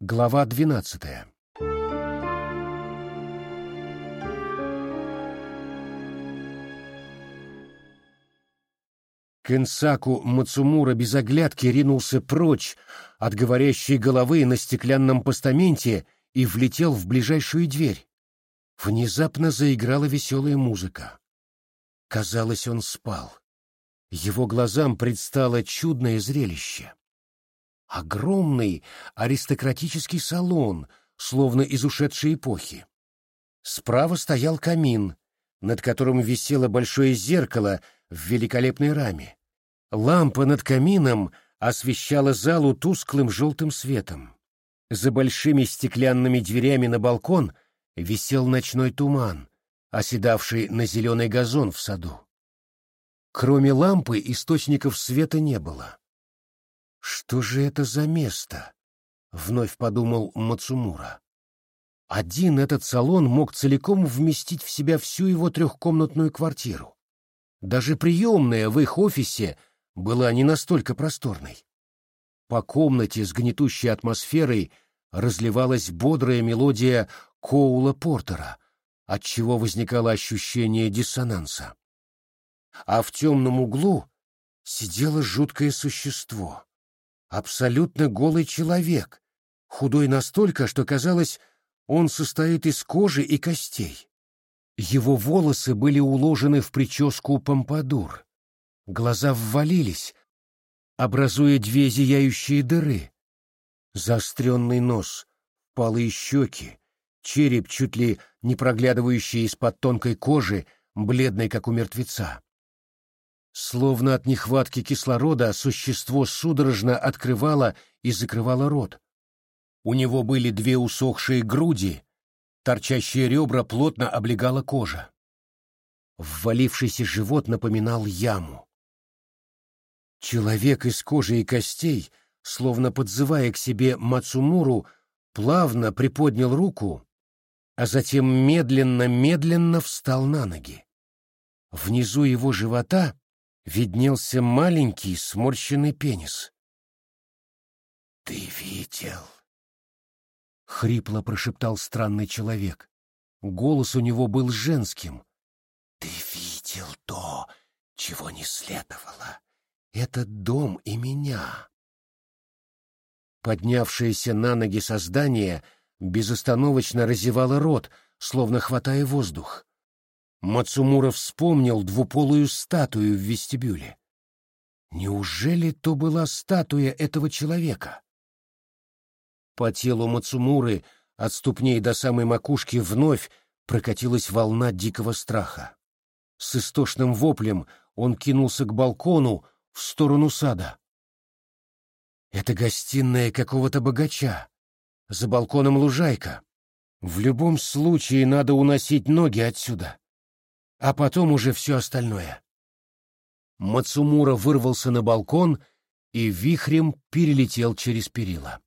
Глава двенадцатая Кенсаку Мацумура без оглядки ринулся прочь от говорящей головы на стеклянном постаменте и влетел в ближайшую дверь. Внезапно заиграла веселая музыка. Казалось, он спал. Его глазам предстало чудное зрелище. Огромный аристократический салон, словно из ушедшей эпохи. Справа стоял камин, над которым висело большое зеркало в великолепной раме. Лампа над камином освещала залу тусклым желтым светом. За большими стеклянными дверями на балкон висел ночной туман, оседавший на зеленый газон в саду. Кроме лампы источников света не было. «Что же это за место?» — вновь подумал Мацумура. Один этот салон мог целиком вместить в себя всю его трехкомнатную квартиру. Даже приемная в их офисе была не настолько просторной. По комнате с гнетущей атмосферой разливалась бодрая мелодия Коула Портера, отчего возникало ощущение диссонанса. А в темном углу сидело жуткое существо абсолютно голый человек, худой настолько, что казалось, он состоит из кожи и костей. Его волосы были уложены в прическу помпадур. Глаза ввалились, образуя две зияющие дыры. Заостренный нос, палые щеки, череп, чуть ли не проглядывающий из-под тонкой кожи, бледный, как у мертвеца. Словно от нехватки кислорода существо судорожно открывало и закрывало рот. У него были две усохшие груди, торчащие ребра плотно облегала кожа. Ввалившийся живот напоминал яму. Человек из кожи и костей, словно подзывая к себе Мацумуру, плавно приподнял руку, а затем медленно-медленно встал на ноги. Внизу его живота виднелся маленький сморщенный пенис. «Ты видел?» — хрипло прошептал странный человек. Голос у него был женским. «Ты видел то, чего не следовало. Этот дом и меня». Поднявшееся на ноги создание безостановочно разевало рот, словно хватая воздух. Мацумура вспомнил двуполую статую в вестибюле. Неужели то была статуя этого человека? По телу Мацумуры от ступней до самой макушки вновь прокатилась волна дикого страха. С истошным воплем он кинулся к балкону в сторону сада. Это гостиная какого-то богача. За балконом лужайка. В любом случае надо уносить ноги отсюда а потом уже все остальное. Мацумура вырвался на балкон и вихрем перелетел через перила.